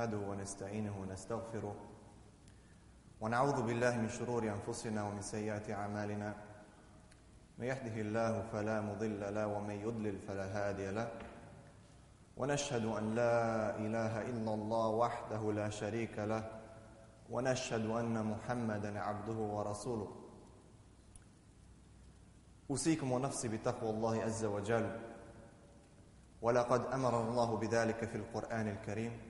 نحمده ونستعينه ونستغفره ونعوذ بالله من شرور أنفسنا ومن سيئات أعمالنا. من يهده الله فلا مضل له ومن يضلل فلا هادي له. ونشهد أن لا إله إلا الله وحده لا شريك له. ونشهد أن محمدا عبده ورسوله. أوصيكم ونفسي بتقوى الله عز وجل. ولقد أمر الله بذلك في القرآن الكريم.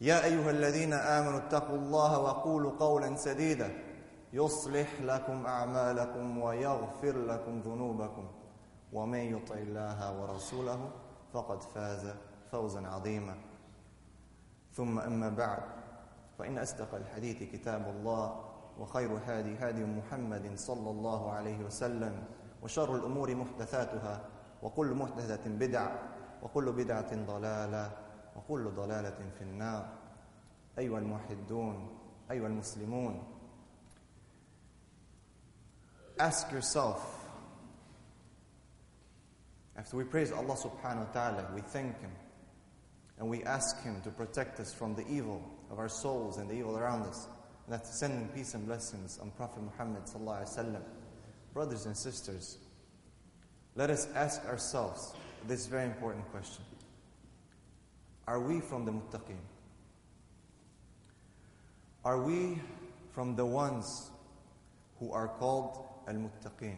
يا أيها الذين آمنوا اتقوا الله وقولوا قولا سديدا. يصلح لكم أعمالكم ويغفر لكم ذنوبكم. ومن يطع الله ورسوله فقد فاز فوزا عظيما. ثم أما بعد فإن أصدق الحديث كتاب الله وخير هادي هادي محمد صلى الله عليه وسلم وشر الأمور محدثاتها وكل محدثة بدعة وكل بدعة ضلالة وكل ضلالة في النار أيها الموحدون أيها المسلمون Ask yourself After we praise Allah subhanahu wa ta'ala, we thank Him and we ask Him to protect us from the evil of our souls and the evil around us. And that's sending peace and blessings on Prophet Muhammad sallallahu alaihi wasallam. Brothers and sisters, let us ask ourselves this very important question Are we from the muttaqin? Are we from the ones who are called al muttaqin?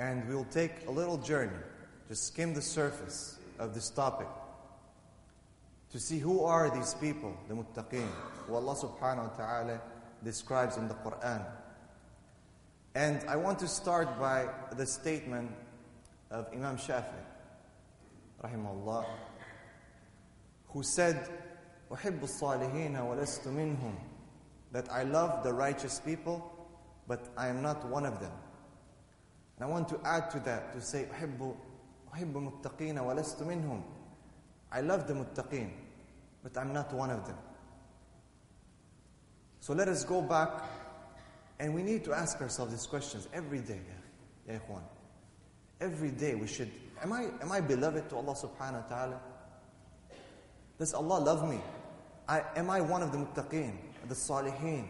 And we'll take a little journey to skim the surface of this topic to see who are these people, the muttaqin, who Allah subhanahu wa ta'ala describes in the Quran. And I want to start by the statement of Imam Shafi, rahimahullah, who said, أحب الصالحين ولست منهم that I love the righteous people, but I am not one of them. And I want to add to that to say أحب أحب المتقين ولست منهم. I love the muttaqin, but I'm not one of them. So let us go back and we need to ask ourselves these questions every day, ya ikhwan. Every day we should, am I, am I beloved to Allah subhanahu wa ta'ala? Does Allah love me? I, am I one of the muttaqeen, the salihin?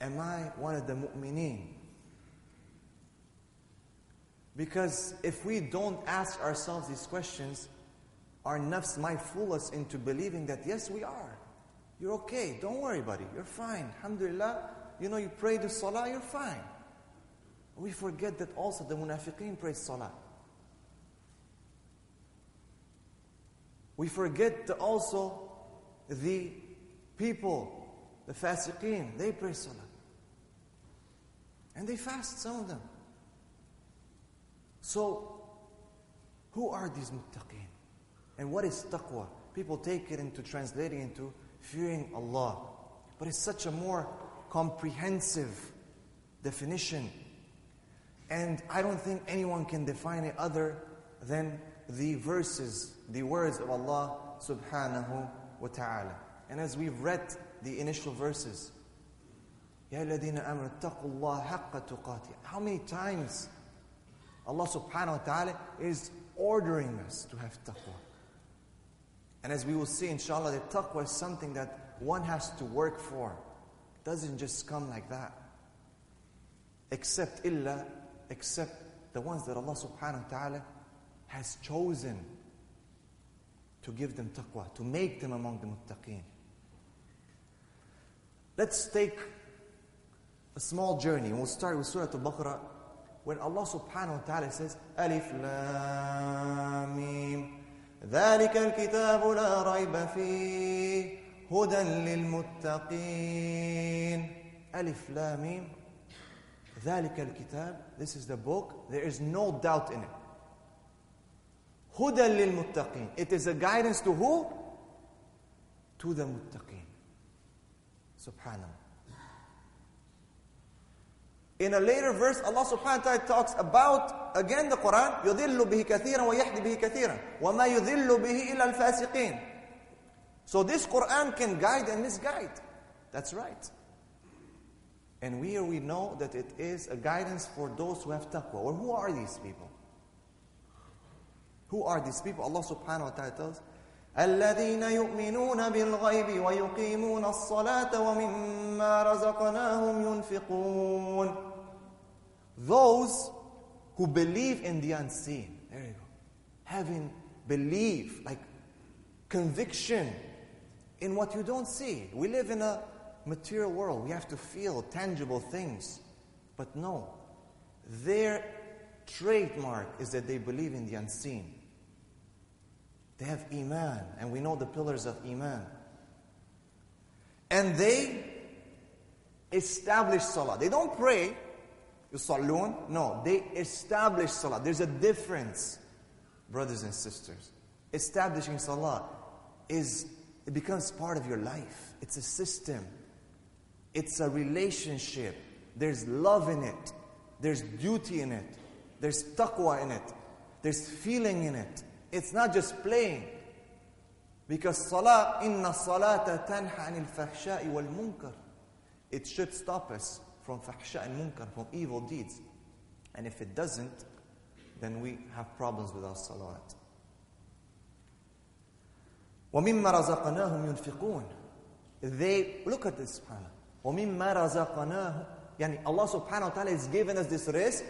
Am I one of the mu'mineen? Because if we don't ask ourselves these questions, our nafs might fool us into believing that yes, we are. You're okay. Don't worry, buddy. You're fine. Alhamdulillah. You know, you pray the salah, you're fine. We forget that also the munafiqeen pray salah. We forget that also the people, the fasiqeen, they pray salah. And they fast, some of them. So, who are these muttaqeen? And what is taqwa? People take it into translating into fearing Allah. But it's such a more comprehensive definition. And I don't think anyone can define it other than the verses, the words of Allah subhanahu wa ta'ala. And as we've read the initial verses, يا الذين آمنوا اتقوا الله حق تقاته. How many times Allah subhanahu wa ta'ala is ordering us to have taqwa? And as we will see, inshallah, that taqwa is something that one has to work for. It doesn't just come like that. Except illa, except the ones that Allah subhanahu wa ta'ala has chosen to give them taqwa, to make them among the muttaqeen. Let's take a small journey. And we'll start with Surah Al-Baqarah when Allah subhanahu wa ta'ala says, Alif Lam Mim. ذلك الكتاب لا ريب فيه هدى للمتقين ألف لام ميم ذلك الكتاب This is the book There is no doubt in it هدى للمتقين It is a guidance to who? To the muttaqin Subhanallah In a later verse, Allah subhanahu wa ta'ala talks about, again the Quran, يُذِلُّ بِهِ كَثِيرًا وَيَحْدِ بِهِ كَثِيرًا وَمَا يُذِلُّ بِهِ إِلَّا الْفَاسِقِينَ So this Quran can guide and misguide. That's right. And we, we know that it is a guidance for those who have taqwa. Or who are these people? Who are these people? Allah subhanahu wa ta'ala tells, الذين يؤمنون بالغيب ويقيمون الصلاة ومما رزقناهم ينفقون Those who believe in the unseen. There you go. Having belief, like conviction in what you don't see. We live in a material world. We have to feel tangible things. But no, their trademark is that they believe in the unseen. They have Iman, and we know the pillars of Iman. And they establish Salah. They don't pray, Yusallun. No, they establish Salah. There's a difference, brothers and sisters. Establishing Salah is, it becomes part of your life. It's a system, it's a relationship. There's love in it, there's duty in it, there's taqwa in it, there's feeling in it. It's not just playing. Because salah, inna salata tanha anil fahsha'i wal munkar. It should stop us from fahsha and munkar, from evil deeds. And if it doesn't, then we have problems with our salawat. وَمِمَّا رَزَقْنَاهُمْ يُنْفِقُونَ They, look at this, subhanAllah. Yani Allah subhanahu wa ta'ala has given us this rizq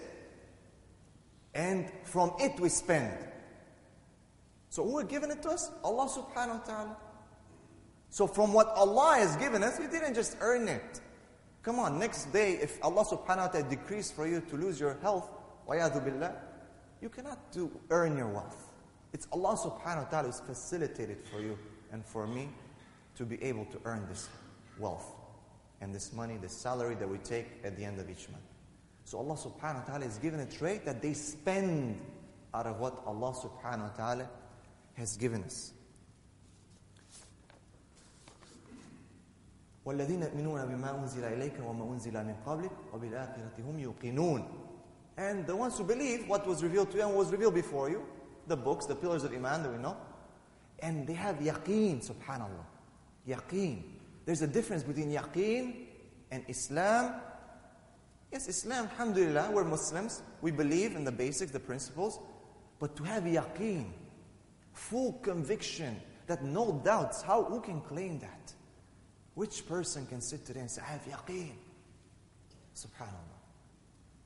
and from it we spend. So who has given it to us? Allah subhanahu wa ta'ala. So from what Allah has given us, we didn't just earn it. Come on, next day, if Allah subhanahu wa ta'ala decrees for you to lose your health, وَيَعْذُ You cannot do, earn your wealth. It's Allah subhanahu wa ta'ala who's facilitated for you and for me to be able to earn this wealth and this money, this salary that we take at the end of each month. So Allah subhanahu wa ta'ala has given a trait that they spend out of what Allah subhanahu wa ta'ala has given us. والذين يؤمنون بما أنزل إليك وما أنزل من قبلك وبالآخرة هم يوقنون And the ones who believe what was revealed to you and was revealed before you, the books, the pillars of Iman that we know, and they have yaqeen, subhanAllah. Yaqeen. There's a difference between yaqeen and Islam. Yes, Islam, alhamdulillah, we're Muslims. We believe in the basics, the principles. But to have yaqeen, full conviction that no doubts. How who can claim that? Which person can sit today and say, I have yaqeen? Subhanallah.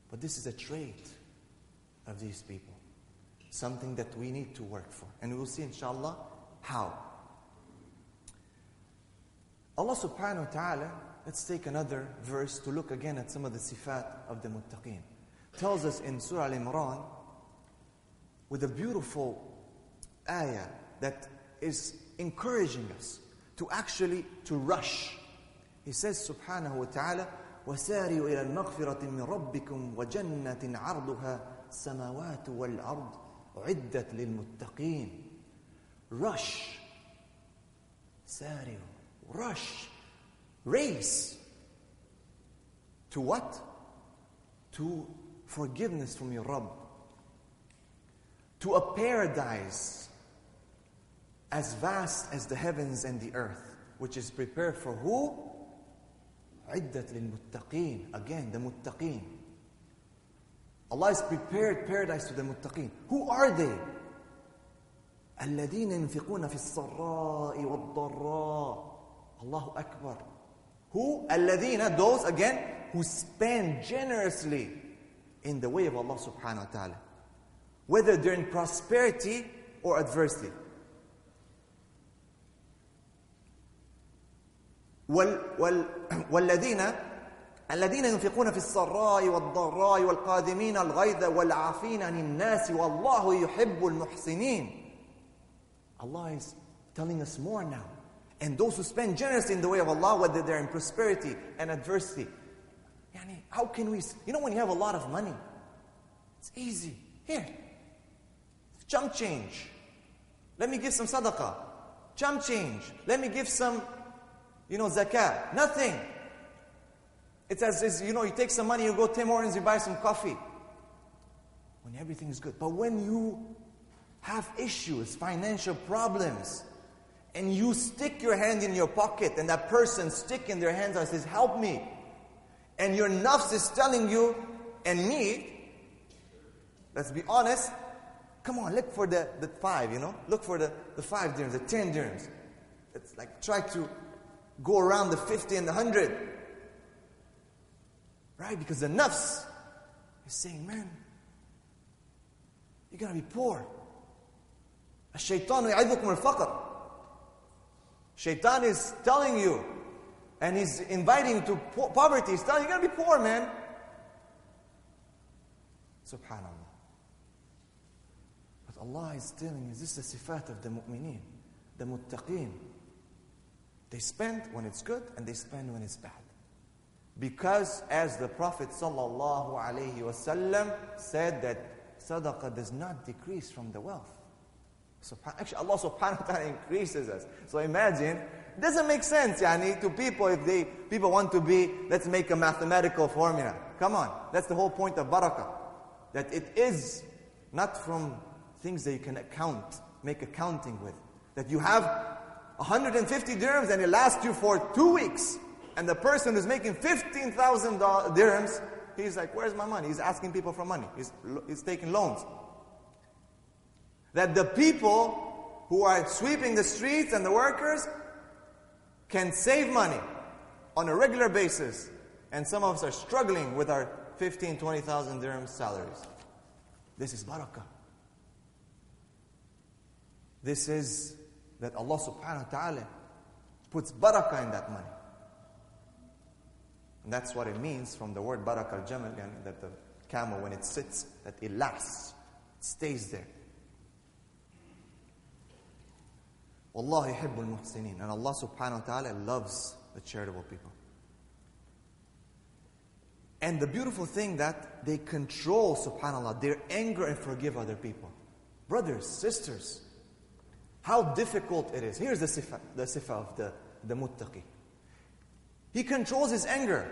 But this is a trait of these people. Something that we need to work for. And we will see inshallah how. Allah subhanahu wa ta'ala, let's take another verse to look again at some of the sifat of the muttaqeen. Tells us in Surah Al Imran with a beautiful ayah that is encouraging us to actually to rush. He says subhanahu wa ta'ala وسارعوا إلى المغفرة من ربكم وجنة عرضها السماوات والأرض أعدت للمتقين rush سارعوا rush race to what? To forgiveness from your Rabb to a paradise as vast as the heavens and the earth, which is prepared for who? عدة للمتقين. Again, the muttaqeen. Allah has prepared paradise to the muttaqeen. Who are they? الذين ينفقون في السراء والضراء. Allahu Akbar. Who? الذين, those again, who spend generously in the way of Allah subhanahu wa ta'ala. Whether during prosperity or adversity. وال وال والذين الذين ينفقون في السراء والضراء والقادمين الغيظ والعافين عن الناس والله يحب المحسنين Allah is telling us more now. And those who spend generously in the way of Allah, whether they're in prosperity and adversity. Yani, how can we, you know, when you have a lot of money, it's easy. Here, chump change. Let me give some sadaqah. Chump change. Let me give some, you know, zakah. Nothing. It's as if, you know, you take some money, you go to Tim Hortons, you buy some coffee. When everything is good. But when you have issues, financial problems, and you stick your hand in your pocket, and that person stick in their hands and says, Help me. And your nafs is telling you, and me, let's be honest, come on, look for the, the five, you know? Look for the, the five dirhams, the ten dirhams. It's like try to go around the 50 and the 100. Right? Because the nafs is saying, man, you're going to be poor. الشيطان يعظكم الفقر Shaitan is telling you and he's inviting you to po- poverty. He's telling you, you're going to be poor, man. Subhanallah. But Allah is telling you, this is the sifat of the mu'mineen, the muttaqeen. They spend when it's good and they spend when it's bad. Because as the Prophet wasallam said that sadaqah does not decrease from the wealth. Actually, Allah subhanahu wa ta'ala increases us. So imagine, it doesn't make sense, yani, to people if they people want to be, let's make a mathematical formula. Come on, that's the whole point of barakah. That it is not from things that you can account, make accounting with. That you have 150 dirhams and it lasts you for two weeks. And the person who's making 15,000 dirhams, he's like, where's my money? He's asking people for money. He's, he's taking loans. That the people who are sweeping the streets and the workers can save money on a regular basis. And some of us are struggling with our 15, 20,000 dirham salaries. This is barakah. This is that Allah subhanahu wa ta'ala puts barakah in that money. And that's what it means from the word barakah al-jamal, that the camel, when it sits, that it lasts, stays there. Allah yuhibbul muhsinin. And Allah subhanahu wa ta'ala loves the charitable people. And the beautiful thing that they control, subhanAllah, their anger and forgive other people. Brothers, sisters, how difficult it is. Here's the sifa, the sifa of the, the muttaqi. He controls his anger.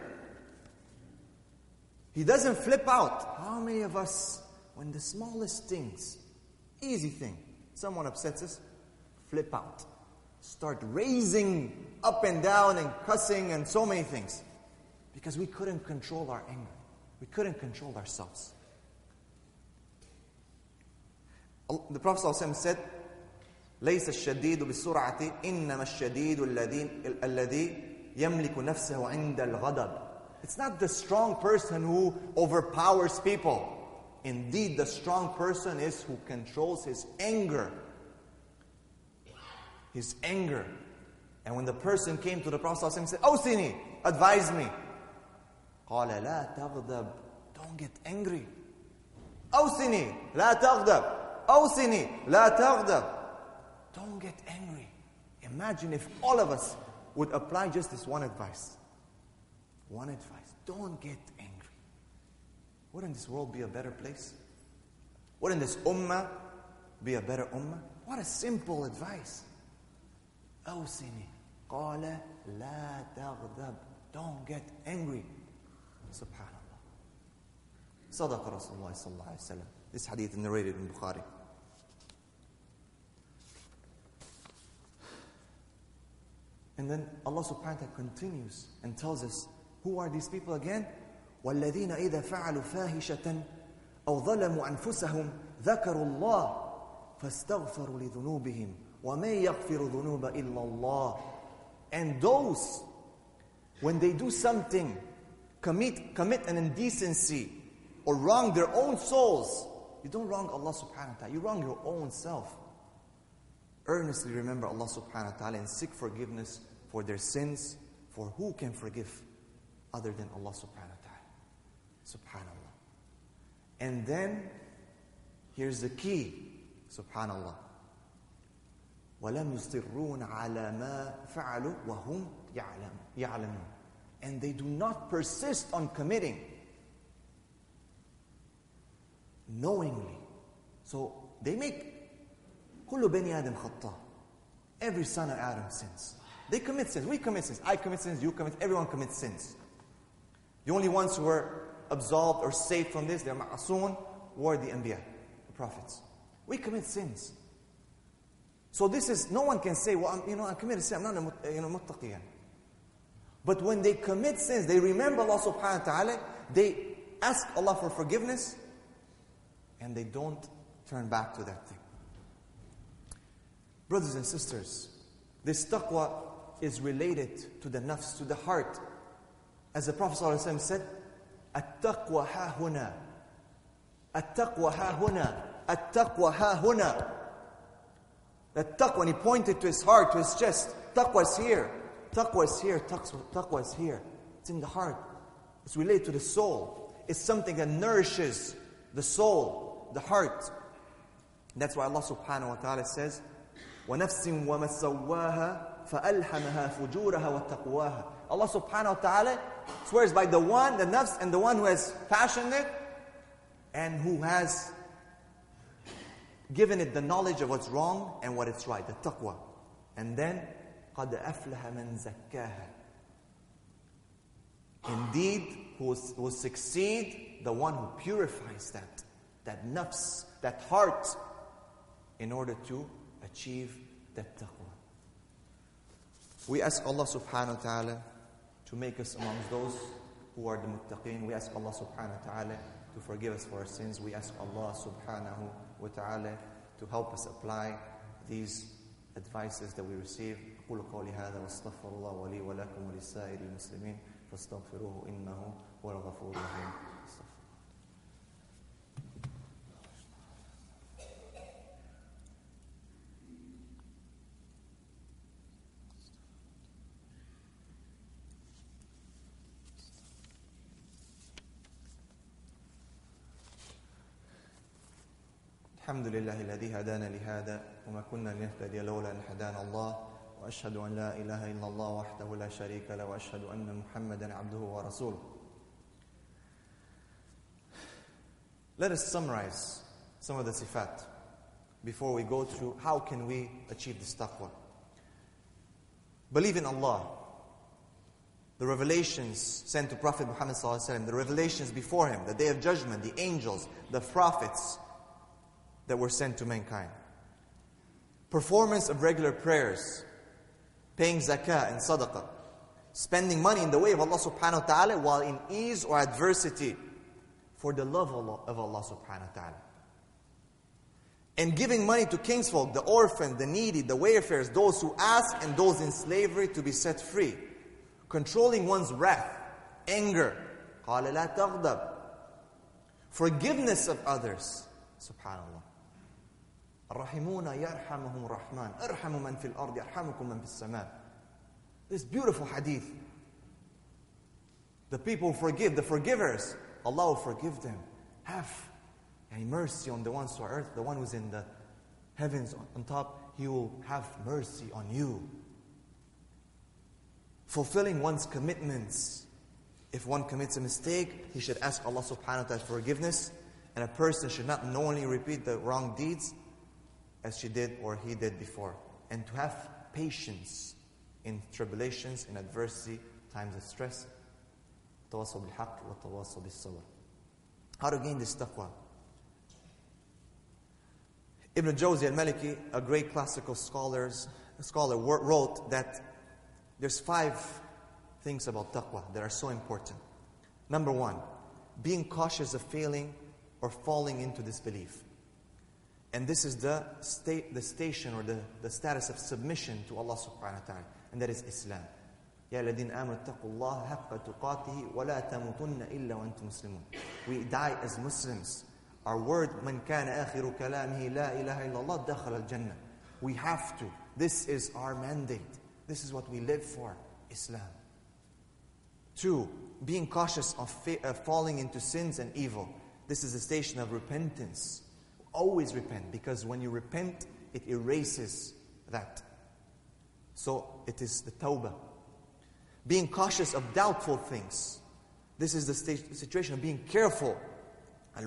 He doesn't flip out. How many of us, when the smallest things, easy thing, someone upsets us, flip out. Start raising up and down and cussing and so many things. Because we couldn't control our anger. We couldn't control ourselves. The Prophet ﷺ said, ليس الشديد بالسرعة إنما الشديد الذي الذي يملك نفسه عند الغضب. It's not the strong person who overpowers people. Indeed, the strong person is who controls his anger his anger. And when the person came to the Prophet and said, Awsini, advise me. قال لا تغضب Don't get angry. أوصني لا تغضب أوصني لا تغضب Don't get angry. Imagine if all of us would apply just this one advice. One advice. Don't get angry. Wouldn't this world be a better place? Wouldn't this ummah be a better ummah? What a simple advice. أوصني قال لا تغضب don't get angry سبحان الله صدق رسول الله صلى الله عليه وسلم this hadith narrated in Bukhari And then Allah subhanahu wa ta'ala continues and tells us, who are these people again? والذين إذا فعلوا فاحشة أو ظلموا أنفسهم ذكروا الله فاستغفروا لذنوبهم وَمَن يَغْفِرُ ذُنُوبَ إِلَّا اللَّهِ And those, when they do something, commit, commit an indecency or wrong their own souls, you don't wrong Allah subhanahu wa ta'ala, you wrong your own self. Earnestly remember Allah subhanahu wa ta'ala and seek forgiveness for their sins, For who can forgive other than Allah subhanahu wa ta'ala? Subhanallah. And then, here's the key. Subhanallah. وَلَمْ يُصِرُّونَ عَلَى مَا فَعَلُوا وَهُمْ يَعْلَمُونَ And they do not persist on committing knowingly. So they make كل بني آدم خطاء. Every son of Adam sins. They commit sins. We commit sins. I commit sins. You commit. Everyone commits sins. The only ones who were absolved or saved from this, they're ma'asoon, were the Anbiya, the prophets. We commit sins. So this is, no one can say, well, I'm, you know, I committed sin, I'm not a, you know, muttaqiyan. But when they commit sins, they remember Allah subhanahu wa ta'ala, they ask Allah for forgiveness, and they don't turn back to that thing. Brothers and sisters, this taqwa is related to the nafs, to the heart. As the Prophet ﷺ said, التقوى ها هنا التقوى ها هنا التقوى ها هنا That taqwa, and he pointed to his heart, to his chest. Taqwa's here. Taqwa's here. Taqwa's here. It's in the heart. It's related to the soul. It's something that nourishes the soul, the heart. And that's why Allah subhanahu wa ta'ala says, وَنَفْسٍ وَمَا سَوَّاهَا فَأَلْحَمَهَا فُجُورَهَا وَتَقْوَاهَا Allah subhanahu wa ta'ala swears by the one, the nafs, and the one who has fashioned it and who has given it the knowledge of what's wrong and what is right, the taqwa. And then, قَدْ أَفْلَحَ مَنْ زَكَّاهَا Indeed, who will, will succeed the one who purifies that, that nafs, that heart, in order to achieve that taqwa. We ask Allah subhanahu wa ta'ala to make us amongst those who are the muttaqeen. We ask Allah subhanahu wa ta'ala to forgive us for our sins. We ask Allah subhanahu wa ta'ala to help us apply these advices that we receive. أقول قولي هذا واستغفر الله ولي ولكم ولسائر المسلمين فاستغفروه إنه هو الغفور الرحيم الحمد لله الذي هدانا لهذا وما كنا لنهتدي لولا ان هدانا الله واشهد ان لا اله الا الله وحده لا شريك له واشهد ان محمدا عبده ورسوله. Let us summarize some of the sifat before we go through how can we achieve this taqwa. Believe in Allah. The revelations sent to Prophet Muhammad the revelations before him, the day of judgment, the angels, the prophets, that were sent to mankind. Performance of regular prayers, paying zakah and sadaqah, spending money in the way of Allah subhanahu wa ta'ala while in ease or adversity for the love of Allah subhanahu wa ta'ala. And giving money to kinsfolk, the orphan, the needy, the wayfarers, those who ask and those in slavery to be set free. Controlling one's wrath, anger. Forgiveness of others. SubhanAllah. الرحمون يرحمهم الرحمن ارحم من في الأرض yarhamukum من في السماء. This beautiful hadith. The people forgive, the forgivers. Allah will forgive them. Have mercy on the ones who are earth, the one who's in the heavens on top. He will have mercy on you. Fulfilling one's commitments. If one commits a mistake, he should ask Allah subhanahu wa ta'ala forgiveness. And a person should not knowingly repeat the wrong deeds as she did or he did before. And to have patience in tribulations, in adversity, times of stress. How to gain this taqwa? Ibn Jawzi al-Maliki, a great classical scholars, scholar, wrote that there's five things about taqwa that are so important. Number one, being cautious of failing or falling into disbelief. And this is the, state, the station or the, the status of submission to Allah subhanahu wa ta'ala. And that is Islam. يا الذين آمنوا اتقوا الله حق تقاته ولا تموتن إلا وأنتم مسلمون. We die as Muslims. Our word من كان آخر كلامه لا إله إلا الله دخل الجنة. We have to. This is our mandate. This is what we live for. Islam. Two, being cautious of fa- uh, falling into sins and evil. This is a station of repentance. Always repent because when you repent, it erases that. So it is the tawbah. Being cautious of doubtful things. This is the situation of being careful. Al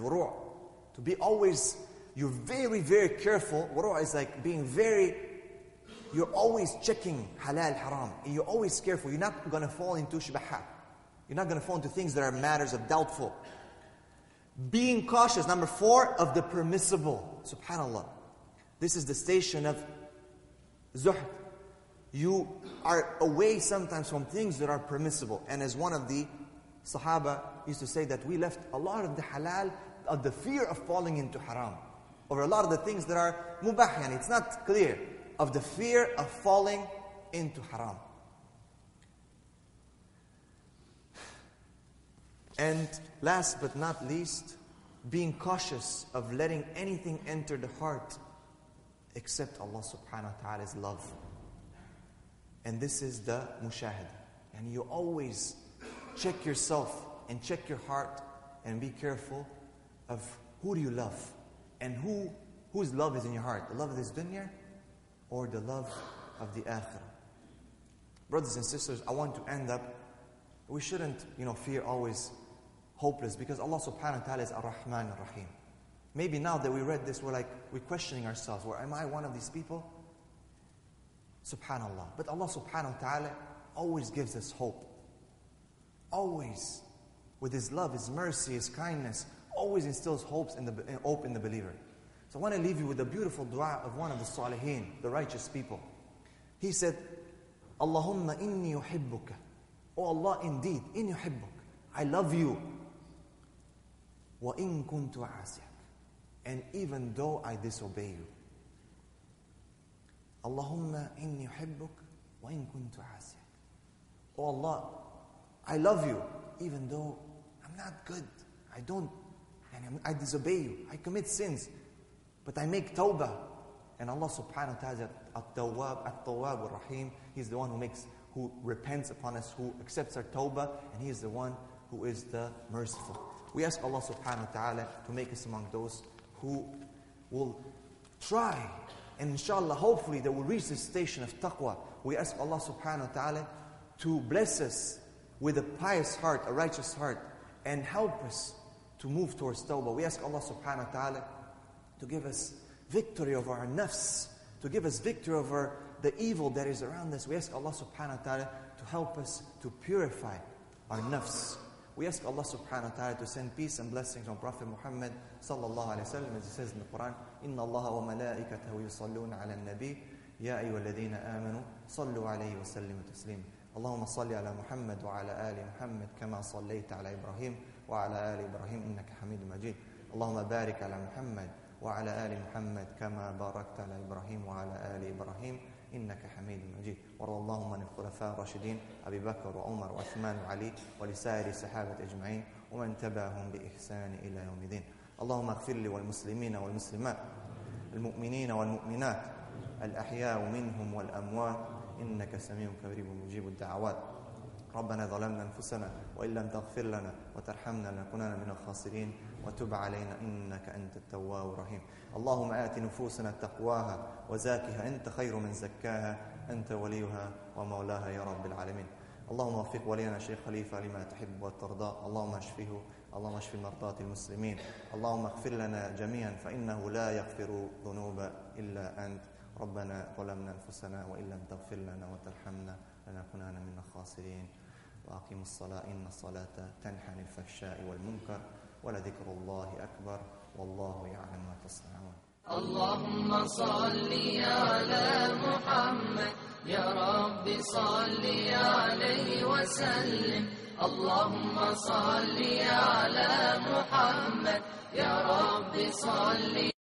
To be always, you're very, very careful. Wuru' is like being very, you're always checking halal, haram. and You're always careful. You're not going to fall into shibahat. You're not going to fall into things that are matters of doubtful. Being cautious, number four, of the permissible. Subhanallah. This is the station of zuhd. You are away sometimes from things that are permissible. And as one of the Sahaba used to say that we left a lot of the halal of the fear of falling into haram. Or a lot of the things that are mubah, it's not clear. Of the fear of falling into haram. And last but not least, being cautious of letting anything enter the heart except Allah subhanahu wa ta'ala's love. And this is the mushahada. And you always check yourself and check your heart and be careful of who do you love and who whose love is in your heart the love of this dunya or the love of the akhirah brothers and sisters i want to end up we shouldn't you know fear always hopeless because Allah subhanahu wa ta'ala is Ar-Rahman Ar-Rahim. Maybe now that we read this, we're like, we're questioning ourselves, well, am I one of these people? Subhanallah. But Allah subhanahu wa ta'ala always gives us hope. Always. With His love, His mercy, His kindness, always instills hopes in the, hope in the believer. So I want to leave you with a beautiful dua of one of the salihin, the righteous people. He said, Allahumma inni yuhibbuka. Oh Allah, indeed, inni yuhibbuk. I love you. وَإِن كُنْتُ عَاسِيَكَ And even though I disobey you. Allahumma inni yuhibbuk wa in kuntu asiyak. Oh Allah, I love you even though I'm not good. I don't, and I disobey you. I commit sins. But I make tawbah. And Allah subhanahu wa ta'ala at-tawwab, at-tawwab ar-rahim. He's the one who makes, who repents upon us, who accepts our tawbah, and He is the one who is the merciful. We ask Allah subhanahu wa ta'ala to make us among those who will try and inshallah, hopefully, they will reach this station of taqwa. We ask Allah subhanahu wa ta'ala to bless us with a pious heart, a righteous heart, and help us to move towards tawbah. We ask Allah subhanahu wa ta'ala to give us victory over our nafs, to give us victory over the evil that is around us. We ask Allah subhanahu wa ta'ala to help us to purify our nafs. We ask Allah subhanahu wa ta'ala to send peace and blessings on Prophet Muhammad sallallahu alayhi wa sallam as he says in the Quran, إِنَّ اللَّهَ وَمَلَائِكَتَهُ يُصَلُّونَ عَلَى النَّبِيِّ يَا أَيُّهَا الَّذِينَ آمَنُوا صَلُّوا عَلَيْهِ وَسَلِّمُوا تَسْلِيمًا اللهم صل على محمد وعلى آل محمد كما صليت على إبراهيم وعلى آل إبراهيم إنك حميد مجيد اللهم بارك على محمد وعلى آل محمد كما باركت على إبراهيم وعلى آل إبراهيم إنك حميد مجيد. وارض اللهم عن الخلفاء الراشدين أبي بكر وعمر وعثمان وعلي ولسائر الصحابة أجمعين ومن تبعهم بإحسان إلى يوم الدين. اللهم اغفر لي والمسلمين والمسلمات المؤمنين والمؤمنات الأحياء منهم والأموات. إنك سميع قريب مجيب الدعوات. ربنا ظلمنا أنفسنا وإن لم تغفر لنا وترحمنا لنكونن من الخاسرين. وتب علينا إنك أنت التواب الرحيم. اللهم آت نفوسنا تقواها وزاكها أنت خير من زكاها أنت وليها ومولاها يا رب العالمين. اللهم وفق ولينا شيخ خليفة لما تحب وترضى. اللهم اشفه اللهم اشف مرضاة المسلمين. اللهم اغفر لنا جميعا فإنه لا يغفر ذنوب إلا أنت. ربنا ظلمنا أنفسنا وإن لم تغفر لنا وترحمنا لنكونن من الخاسرين. وأقيموا الصلاة إن الصلاة تنهى عن الفحشاء والمنكر. ولذكر الله أكبر والله يعلم ما تصنعون. اللهم صل على محمد. يا رب صل عليه وسلم. اللهم صل على محمد. يا رب صل